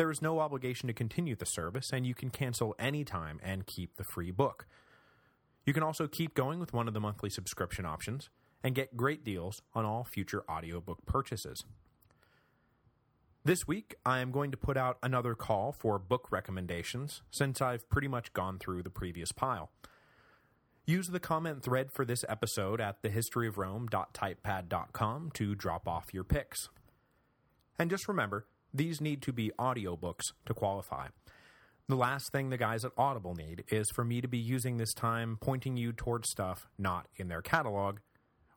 There is no obligation to continue the service, and you can cancel anytime and keep the free book. You can also keep going with one of the monthly subscription options and get great deals on all future audiobook purchases. This week, I am going to put out another call for book recommendations, since I've pretty much gone through the previous pile. Use the comment thread for this episode at thehistoryofrome.typepad.com to drop off your picks. And just remember, these need to be audiobooks to qualify. The last thing the guys at Audible need is for me to be using this time pointing you towards stuff not in their catalog,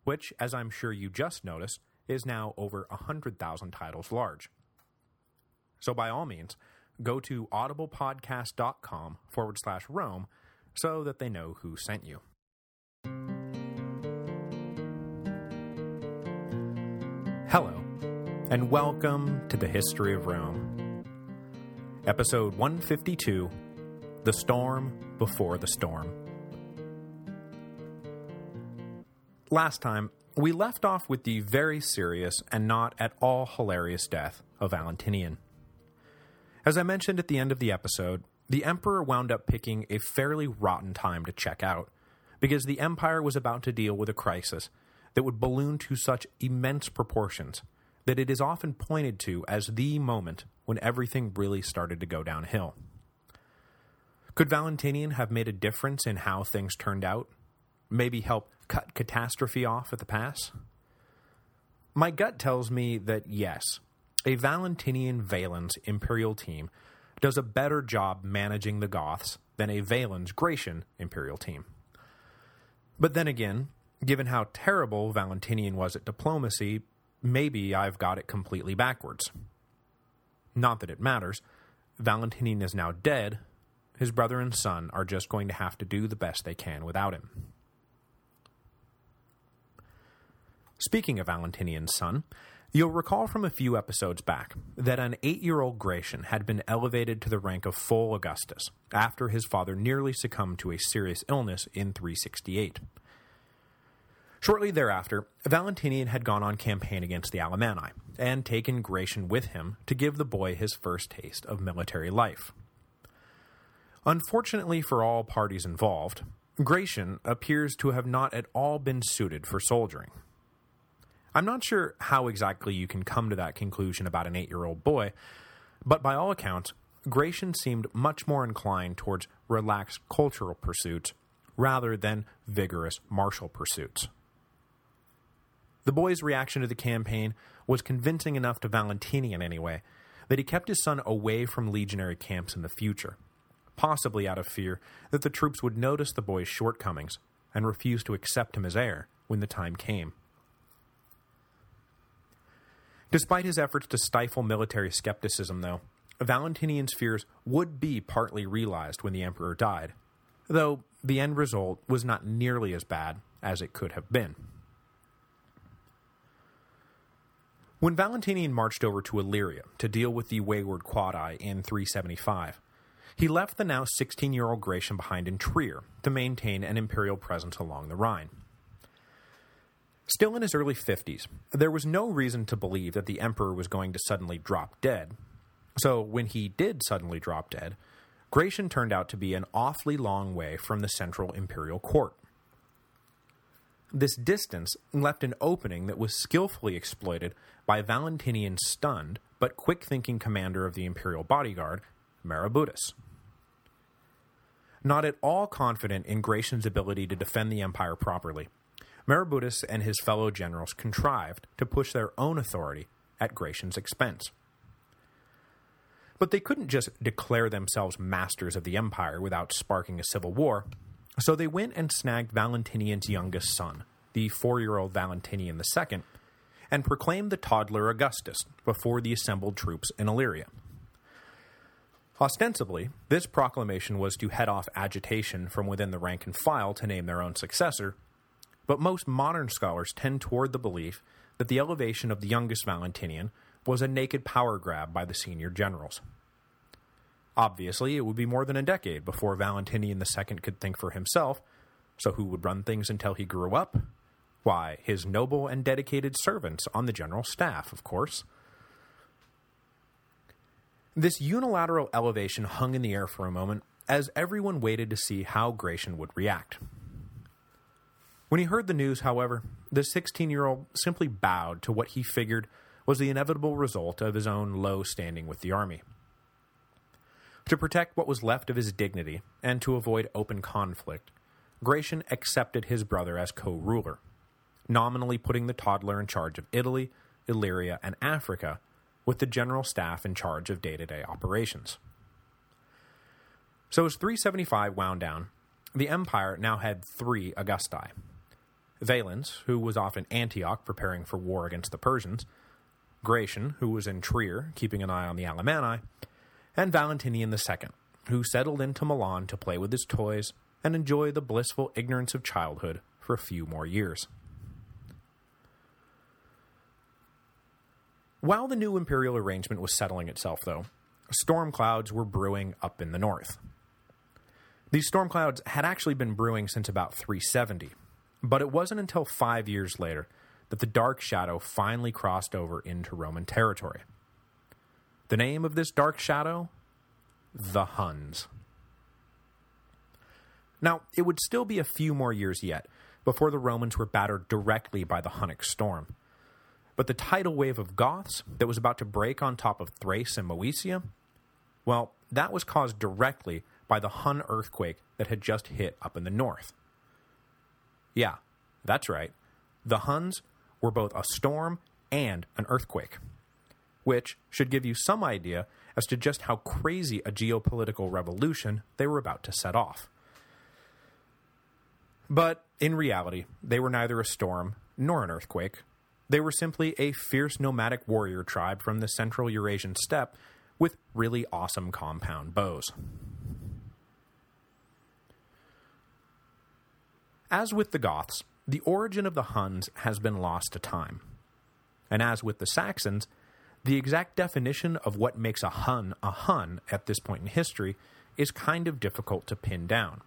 which, as I'm sure you just noticed, is now over 100,000 titles large. So by all means, go to audiblepodcast.com forward slash Rome so that they know who sent you. Hello, and welcome to the History of Rome. Episode 152, The Storm Before the Storm. Last time, we left off with the very serious and not at all hilarious death of Valentinian. As I mentioned at the end of the episode, the Emperor wound up picking a fairly rotten time to check out, because the Empire was about to deal with a crisis that would balloon to such immense proportions that it is often pointed to as the moment when everything really started to go downhill. Could Valentinian have made a difference in how things turned out? Maybe help cut catastrophe off at the pass? My gut tells me that yes, a Valentinian Valens imperial team does a better job managing the Goths than a Valens Gratian imperial team. But then again, given how terrible Valentinian was at diplomacy, maybe I've got it completely backwards. Not that it matters. Valentinian is now dead. His brother and son are just going to have to do the best they can without him. Speaking of Valentinian's son, you'll recall from a few episodes back that an eight-year-old Gratian had been elevated to the rank of full Augustus after his father nearly succumbed to a serious illness in 368. Shortly thereafter, Valentinian had gone on campaign against the Alemanni, and taken Gratian with him to give the boy his first taste of military life. Unfortunately for all parties involved, Gratian appears to have not at all been suited for soldiering. I'm not sure how exactly you can come to that conclusion about an eight-year-old boy, but by all accounts, Gratian seemed much more inclined towards relaxed cultural pursuits rather than vigorous martial pursuits. The boy's reaction to the campaign was convincing enough to Valentinian anyway, that he kept his son away from legionary camps in the future, possibly out of fear that the troops would notice the boy's shortcomings and refuse to accept him as heir when the time came. Despite his efforts to stifle military skepticism, though, Valentinian's fears would be partly realized when the emperor died, though the end result was not nearly as bad as it could have been. When Valentinian marched over to Illyria to deal with the wayward Quadi in 375, he left the now 16-year-old Gratian behind in Trier to maintain an imperial presence along the Rhine. Still in his early 50s, there was no reason to believe that the emperor was going to suddenly drop dead. So when he did suddenly drop dead, Gratian turned out to be an awfully long way from the central imperial court. This distance left an opening that was skillfully exploited by Valentinian's stunned but quick-thinking commander of the imperial bodyguard, Merobaudes. Not at all confident in Gratian's ability to defend the empire properly, Merobaudes and his fellow generals contrived to push their own authority at Gratian's expense. But they couldn't just declare themselves masters of the empire without sparking a civil war, so they went and snagged Valentinian's youngest son, the four-year-old Valentinian II, and proclaimed the toddler Augustus before the assembled troops in Illyria. Ostensibly, this proclamation was to head off agitation from within the rank and file to name their own successor, but most modern scholars tend toward the belief that the elevation of the youngest Valentinian was a naked power grab by the senior generals. Obviously, it would be more than a decade before Valentinian II could think for himself, so who would run things until he grew up? Why, his noble and dedicated servants on the general staff, of course. This unilateral elevation hung in the air for a moment as everyone waited to see how Gratian would react. When he heard the news, however, the 16-year-old simply bowed to what he figured was the inevitable result of his own low standing with the army. To protect what was left of his dignity, and to avoid open conflict, Gratian accepted his brother as co-ruler, nominally putting the toddler in charge of Italy, Illyria, and Africa, with the general staff in charge of day-to-day -day operations. So as 375 wound down, the empire now had three Augusti. Valens, who was off in Antioch preparing for war against the Persians, Gratian, who was in Trier keeping an eye on the Alemanni, and Valentinian II, who settled into Milan to play with his toys and enjoy the blissful ignorance of childhood for a few more years. While the new imperial arrangement was settling itself, though, storm clouds were brewing up in the north. These storm clouds had actually been brewing since about 370, but it wasn't until five years later that the dark shadow finally crossed over into Roman territory. The name of this dark shadow? The Huns. Now, it would still be a few more years yet before the Romans were battered directly by the Hunnic storm, but the tidal wave of Goths that was about to break on top of Thrace and Moesia, well, that was caused directly by the Hun earthquake that had just hit up in the north. Yeah, that's right. The Huns were both a storm and an earthquake, which should give you some idea as to just how crazy a geopolitical revolution they were about to set off. But in reality, they were neither a storm nor an earthquake, they were simply a fierce nomadic warrior tribe from the central Eurasian steppe with really awesome compound bows. As with the Goths, the origin of the Huns has been lost to time. And as with the Saxons, the exact definition of what makes a Hun a Hun at this point in history is kind of difficult to pin down.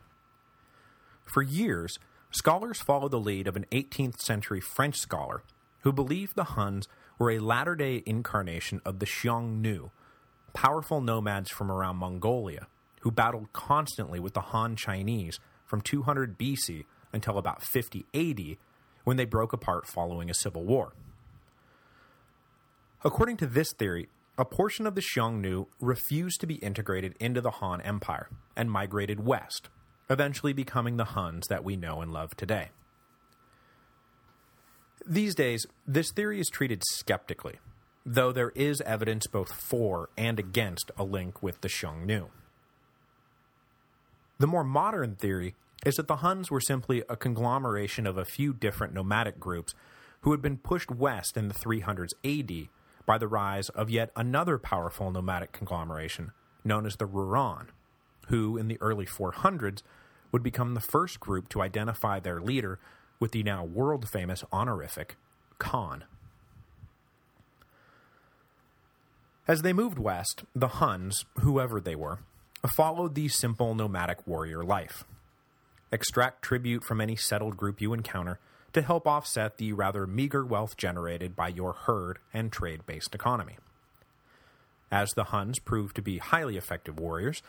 For years, scholars followed the lead of an 18th century French scholar who believed the Huns were a latter-day incarnation of the Xiongnu, powerful nomads from around Mongolia, who battled constantly with the Han Chinese from 200 BC until about 50 AD, when they broke apart following a civil war. According to this theory, a portion of the Xiongnu refused to be integrated into the Han Empire and migrated west, eventually becoming the Huns that we know and love today. These days, this theory is treated skeptically, though there is evidence both for and against a link with the Xiongnu. The more modern theory is that the Huns were simply a conglomeration of a few different nomadic groups who had been pushed west in the 300s AD by the rise of yet another powerful nomadic conglomeration known as the Rouran, who in the early 400s would become the first group to identify their leader with the now world-famous honorific Khan. As they moved west, the Huns, whoever they were, followed the simple nomadic warrior life. Extract tribute from any settled group you encounter to help offset the rather meager wealth generated by your herd and trade-based economy. As the Huns proved to be highly effective warriors,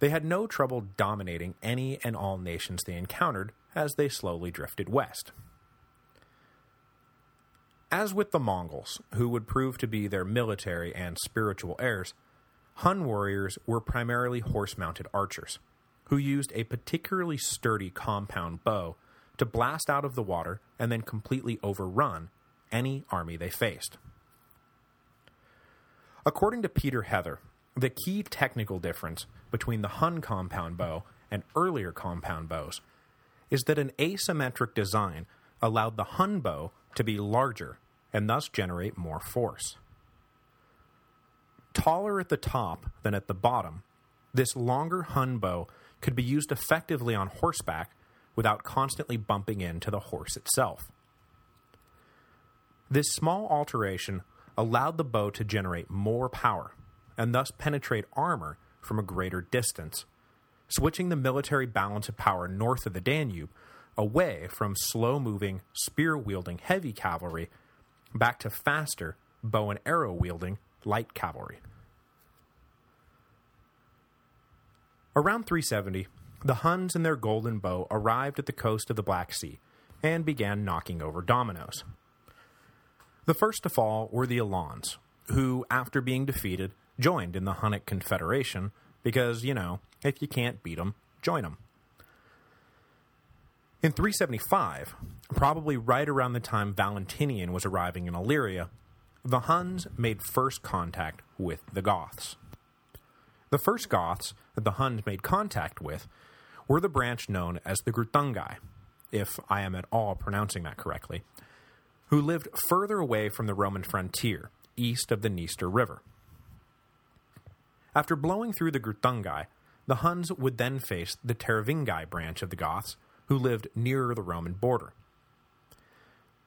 they had no trouble dominating any and all nations they encountered as they slowly drifted west. As with the Mongols, who would prove to be their military and spiritual heirs, Hun warriors were primarily horse-mounted archers, who used a particularly sturdy compound bow to blast out of the water and then completely overrun any army they faced. According to Peter Heather, the key technical difference between the Hun compound bow and earlier compound bows is that an asymmetric design allowed the Hun bow to be larger and thus generate more force. Taller at the top than at the bottom this longer Hun bow could be used effectively on horseback without constantly bumping into the horse itself. This small alteration allowed the bow to generate more power, and thus penetrate armor from a greater distance, switching the military balance of power north of the Danube away from slow-moving, spear-wielding heavy cavalry back to faster, bow and arrow-wielding light cavalry. Around 370, the Huns and their golden bow arrived at the coast of the Black Sea and began knocking over dominoes. The first to fall were the Alans, who, after being defeated, joined in the Hunnic Confederation because, you know, if you can't beat them, join them. In 375, probably right around the time Valentinian was arriving in Illyria, the Huns made first contact with the Goths. The first Goths that the Huns made contact with were the branch known as the Greuthungi, if I am at all pronouncing that correctly, who lived further away from the Roman frontier, east of the Dniester River. After blowing through the Greuthungi, the Huns would then face the Tervingi branch of the Goths, who lived nearer the Roman border.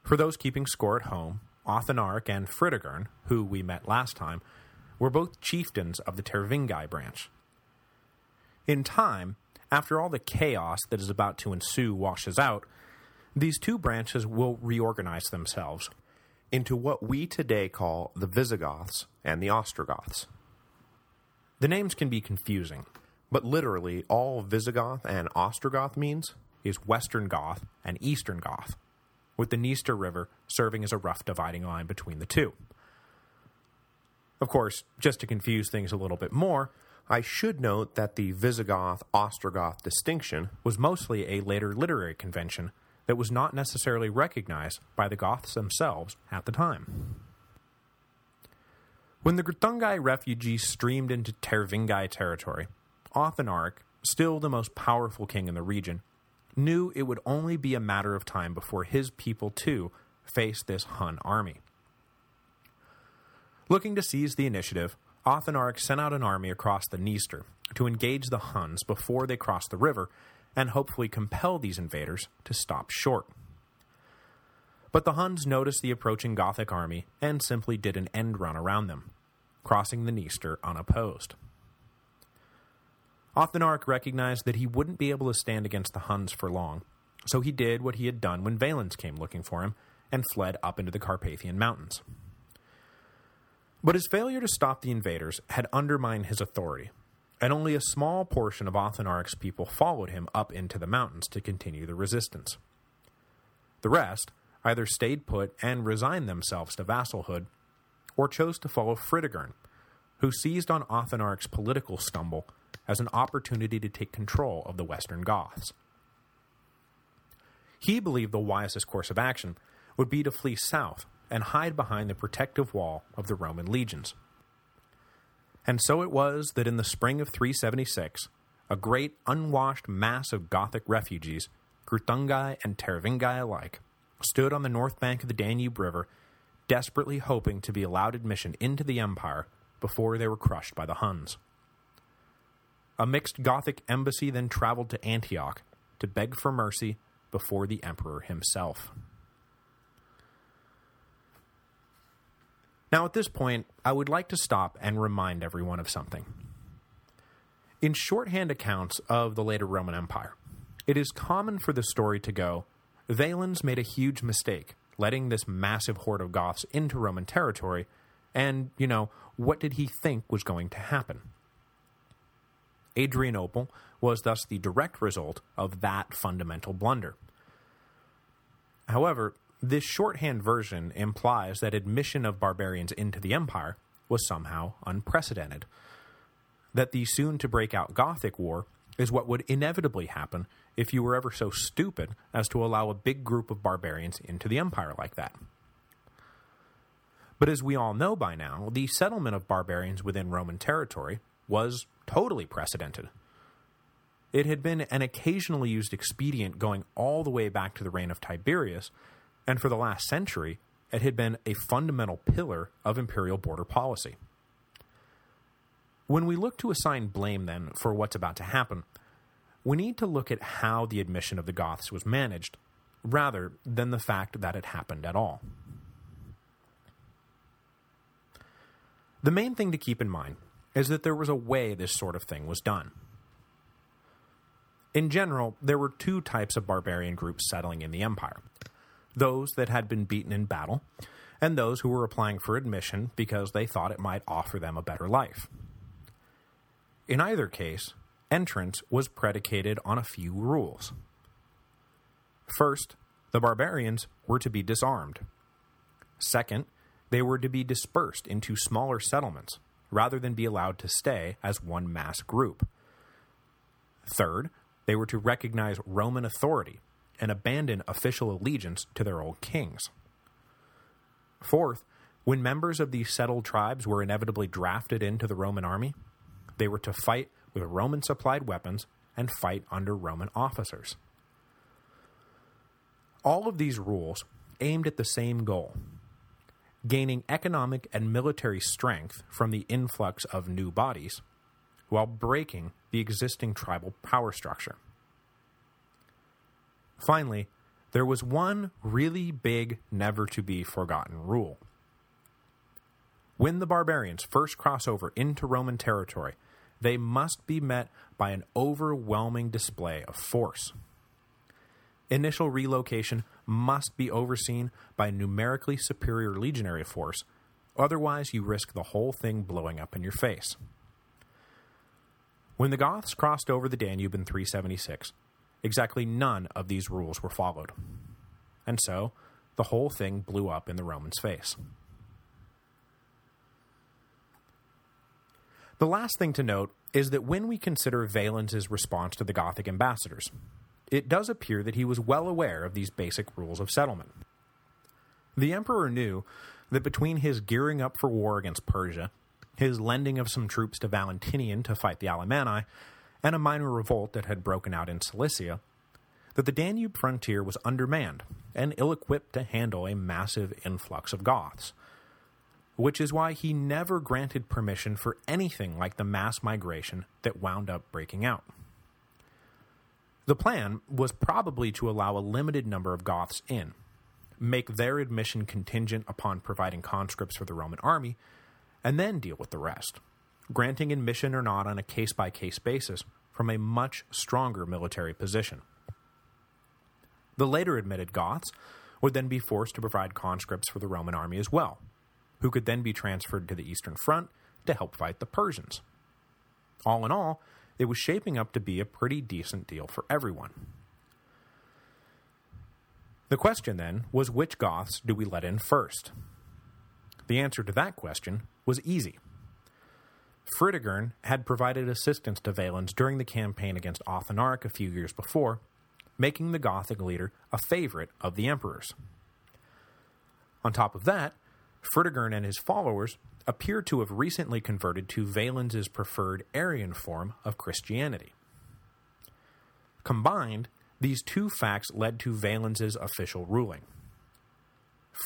For those keeping score at home, Athanaric and Fritigern, who we met last time, were both chieftains of the Tervingi branch. In time, after all the chaos that is about to ensue washes out, these two branches will reorganize themselves into what we today call the Visigoths and the Ostrogoths. The names can be confusing, but literally all Visigoth and Ostrogoth means is Western Goth and Eastern Goth, with the Dniester River serving as a rough dividing line between the two. Of course, just to confuse things a little bit more, I should note that the Visigoth-Ostrogoth distinction was mostly a later literary convention that was not necessarily recognized by the Goths themselves at the time. When the Greuthungi refugees streamed into Tervingi territory, Athanaric, still the most powerful king in the region, knew it would only be a matter of time before his people, too, faced this Hun army. Looking to seize the initiative, Athanaric sent out an army across the Dniester to engage the Huns before they crossed the river and hopefully compel these invaders to stop short. But the Huns noticed the approaching Gothic army and simply did an end run around them, crossing the Dniester unopposed. Athanaric recognized that he wouldn't be able to stand against the Huns for long, so he did what he had done when Valens came looking for him and fled up into the Carpathian Mountains. But his failure to stop the invaders had undermined his authority, and only a small portion of Athanaric's people followed him up into the mountains to continue the resistance. The rest either stayed put and resigned themselves to vassalhood, or chose to follow Fritigern, who seized on Athanaric's political stumble as an opportunity to take control of the Western Goths. He believed the wisest course of action would be to flee south and hide behind the protective wall of the Roman legions. And so it was that in the spring of 376, a great unwashed mass of Gothic refugees, Greuthungi and Tervingi alike, stood on the north bank of the Danube River, desperately hoping to be allowed admission into the empire before they were crushed by the Huns. A mixed Gothic embassy then traveled to Antioch to beg for mercy before the emperor himself. Now at this point, I would like to stop and remind everyone of something. In shorthand accounts of the later Roman Empire, it is common for the story to go, Valens made a huge mistake, letting this massive horde of Goths into Roman territory, and, you know, what did he think was going to happen? Adrianople was thus the direct result of that fundamental blunder. However, this shorthand version implies that admission of barbarians into the empire was somehow unprecedented, that the soon-to-break-out Gothic War is what would inevitably happen if you were ever so stupid as to allow a big group of barbarians into the empire like that. But as we all know by now, the settlement of barbarians within Roman territory was totally precedented. It had been an occasionally used expedient going all the way back to the reign of Tiberius, and for the last century, it had been a fundamental pillar of imperial border policy. When we look to assign blame, then, for what's about to happen, we need to look at how the admission of the Goths was managed, rather than the fact that it happened at all. The main thing to keep in mind is that there was a way this sort of thing was done. In general, there were two types of barbarian groups settling in the empire. Those that had been beaten in battle, and those who were applying for admission because they thought it might offer them a better life. In either case, entrance was predicated on a few rules. First, the barbarians were to be disarmed. Second, they were to be dispersed into smaller settlements, rather than be allowed to stay as one mass group. Third, they were to recognize Roman authority and abandon official allegiance to their old kings. Fourth, when members of these settled tribes were inevitably drafted into the Roman army, they were to fight with Roman-supplied weapons and fight under Roman officers. All of these rules aimed at the same goal, gaining economic and military strength from the influx of new bodies, while breaking the existing tribal power structure. Finally, there was one really big, never-to-be-forgotten rule. When the barbarians first cross over into Roman territory, they must be met by an overwhelming display of force. Initial relocation must be overseen by numerically superior legionary force, otherwise you risk the whole thing blowing up in your face. When the Goths crossed over the Danube in 376, exactly none of these rules were followed. And so, the whole thing blew up in the Romans' face. The last thing to note is that when we consider Valens' response to the Gothic ambassadors, it does appear that he was well aware of these basic rules of settlement. The emperor knew that between his gearing up for war against Persia, his lending of some troops to Valentinian to fight the Alemanni, and a minor revolt that had broken out in Cilicia, that the Danube frontier was undermanned and ill-equipped to handle a massive influx of Goths, which is why he never granted permission for anything like the mass migration that wound up breaking out. The plan was probably to allow a limited number of Goths in, make their admission contingent upon providing conscripts for the Roman army, and then deal with the rest, granting admission or not on a case-by-case -case basis from a much stronger military position. The later admitted Goths would then be forced to provide conscripts for the Roman army as well, who could then be transferred to the Eastern Front to help fight the Persians. All in all, it was shaping up to be a pretty decent deal for everyone. The question then was which Goths do we let in first? The answer to that question was easy. Fritigern had provided assistance to Valens during the campaign against Athanaric a few years before, making the Gothic leader a favorite of the emperor's. On top of that, Fritigern and his followers appear to have recently converted to Valens' preferred Arian form of Christianity. Combined, these two facts led to Valens' official ruling.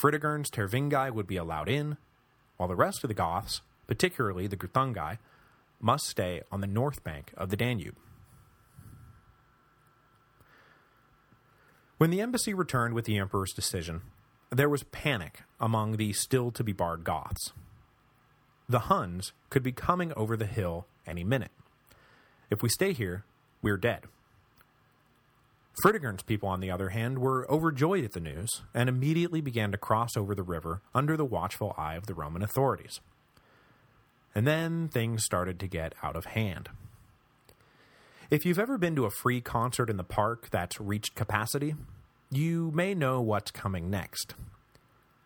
Fritigern's Tervingi would be allowed in, while the rest of the Goths, particularly the Greuthungi, must stay on the north bank of the Danube. When the embassy returned with the emperor's decision, there was panic among the still-to-be-barred Goths. The Huns could be coming over the hill any minute. If we stay here, we're dead. Fritigern's people, on the other hand, were overjoyed at the news and immediately began to cross over the river under the watchful eye of the Roman authorities. And then things started to get out of hand. If you've ever been to a free concert in the park that's reached capacity, you may know what's coming next.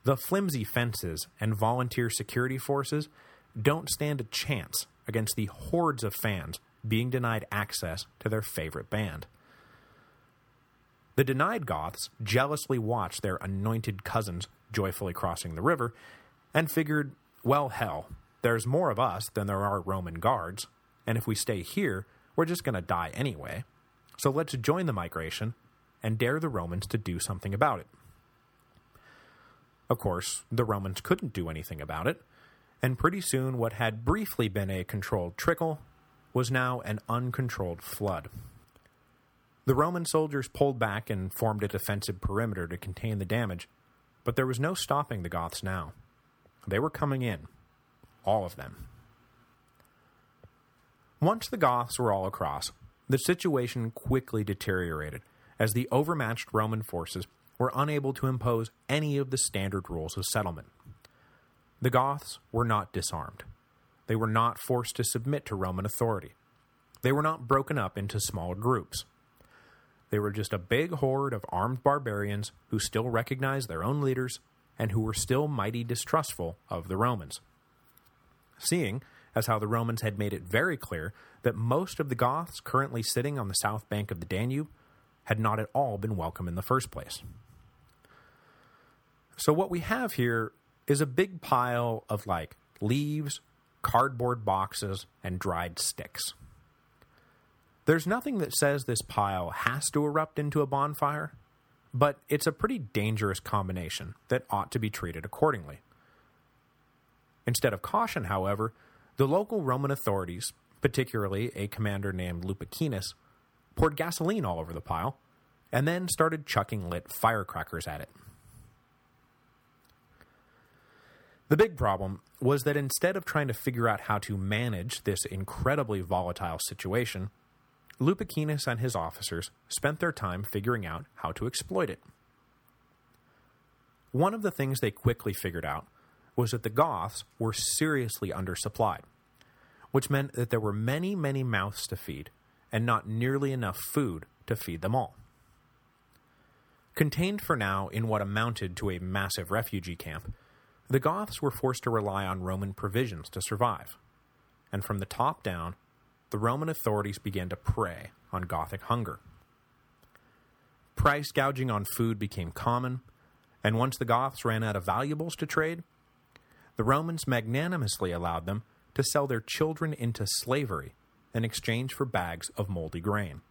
The flimsy fences and volunteer security forces don't stand a chance against the hordes of fans being denied access to their favorite band. The denied Goths jealously watched their anointed cousins joyfully crossing the river, and figured, well, hell, there's more of us than there are Roman guards, and if we stay here, we're just going to die anyway. So let's join the migration and dare the Romans to do something about it. Of course, the Romans couldn't do anything about it, and pretty soon what had briefly been a controlled trickle was now an uncontrolled flood. The Roman soldiers pulled back and formed a defensive perimeter to contain the damage, but there was no stopping the Goths now. They were coming in. All of them. Once the Goths were all across, the situation quickly deteriorated, as the overmatched Roman forces were unable to impose any of the standard rules of settlement. The Goths were not disarmed. They were not forced to submit to Roman authority. They were not broken up into smaller groups. They were just a big horde of armed barbarians who still recognized their own leaders and who were still mighty distrustful of the Romans. Seeing as how the Romans had made it very clear that most of the Goths currently sitting on the south bank of the Danube had not at all been welcome in the first place. So what we have here is a big pile of, like, leaves, cardboard boxes, and dried sticks. There's nothing that says this pile has to erupt into a bonfire, but it's a pretty dangerous combination that ought to be treated accordingly. Instead of caution, however, the local Roman authorities, particularly a commander named Lupicinus, poured gasoline all over the pile, and then started chucking lit firecrackers at it. The big problem was that instead of trying to figure out how to manage this incredibly volatile situation, Lupicinus and his officers spent their time figuring out how to exploit it. One of the things they quickly figured out was that the Goths were seriously undersupplied, which meant that there were many, many mouths to feed, and not nearly enough food to feed them all. Contained for now in what amounted to a massive refugee camp, the Goths were forced to rely on Roman provisions to survive, and from the top down, the Roman authorities began to prey on Gothic hunger. Price gouging on food became common, and once the Goths ran out of valuables to trade, the Romans magnanimously allowed them to sell their children into slavery in exchange for bags of moldy grain.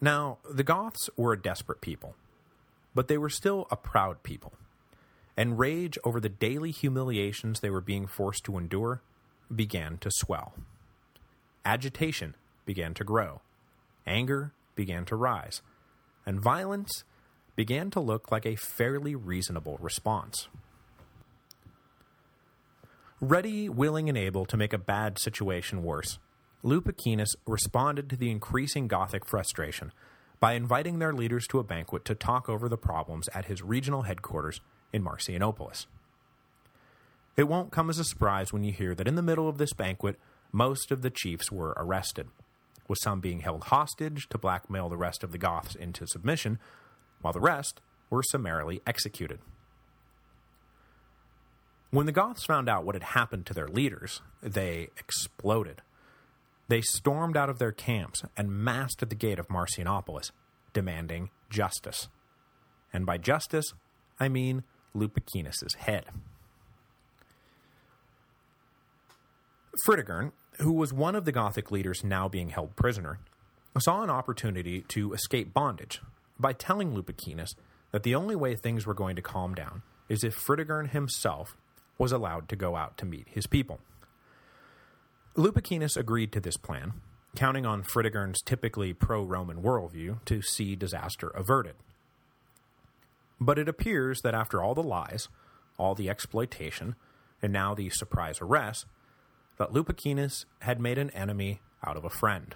Now, the Goths were a desperate people, but they were still a proud people, and rage over the daily humiliations they were being forced to endure began to swell. Agitation began to grow. Anger began to rise. And violence began to look like a fairly reasonable response. Ready, willing, and able to make a bad situation worse, Lupicinus responded to the increasing Gothic frustration by inviting their leaders to a banquet to talk over the problems at his regional headquarters in Marcianopolis. It won't come as a surprise when you hear that in the middle of this banquet, most of the chiefs were arrested, with some being held hostage to blackmail the rest of the Goths into submission, while the rest were summarily executed. When the Goths found out what had happened to their leaders, they exploded. They stormed out of their camps and massed at the gate of Marcianopolis, demanding justice. And by justice, I mean Lupicinus's head. Fritigern, who was one of the Gothic leaders now being held prisoner, saw an opportunity to escape bondage by telling Lupicinus that the only way things were going to calm down is if Fritigern himself was allowed to go out to meet his people. Lupicinus agreed to this plan, counting on Fritigern's typically pro-Roman worldview to see disaster averted. But it appears that after all the lies, all the exploitation, and now the surprise arrest, that Lupicinus had made an enemy out of a friend.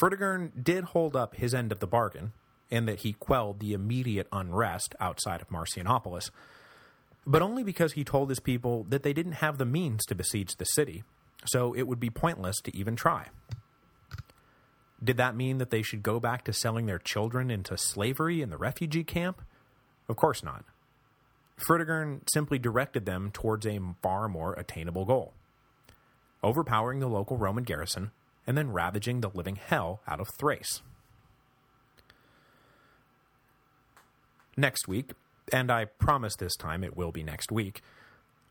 Fritigern did hold up his end of the bargain, in that he quelled the immediate unrest outside of Marcianopolis, but only because he told his people that they didn't have the means to besiege the city, so it would be pointless to even try. Did that mean that they should go back to selling their children into slavery in the refugee camp? Of course not. Fritigern simply directed them towards a far more attainable goal, overpowering the local Roman garrison and then ravaging the living hell out of Thrace. Next week, and I promise this time it will be next week,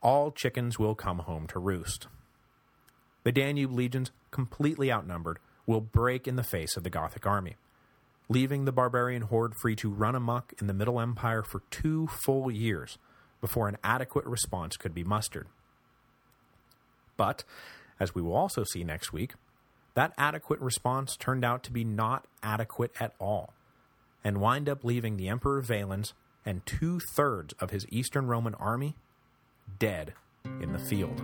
all chickens will come home to roost. The Danube legions, completely outnumbered, will break in the face of the Gothic army, leaving the barbarian horde free to run amuck in the Middle Empire for two full years before an adequate response could be mustered. But, as we will also see next week, that adequate response turned out to be not adequate at all, and wind up leaving the Emperor Valens and two-thirds of his Eastern Roman army dead in the field.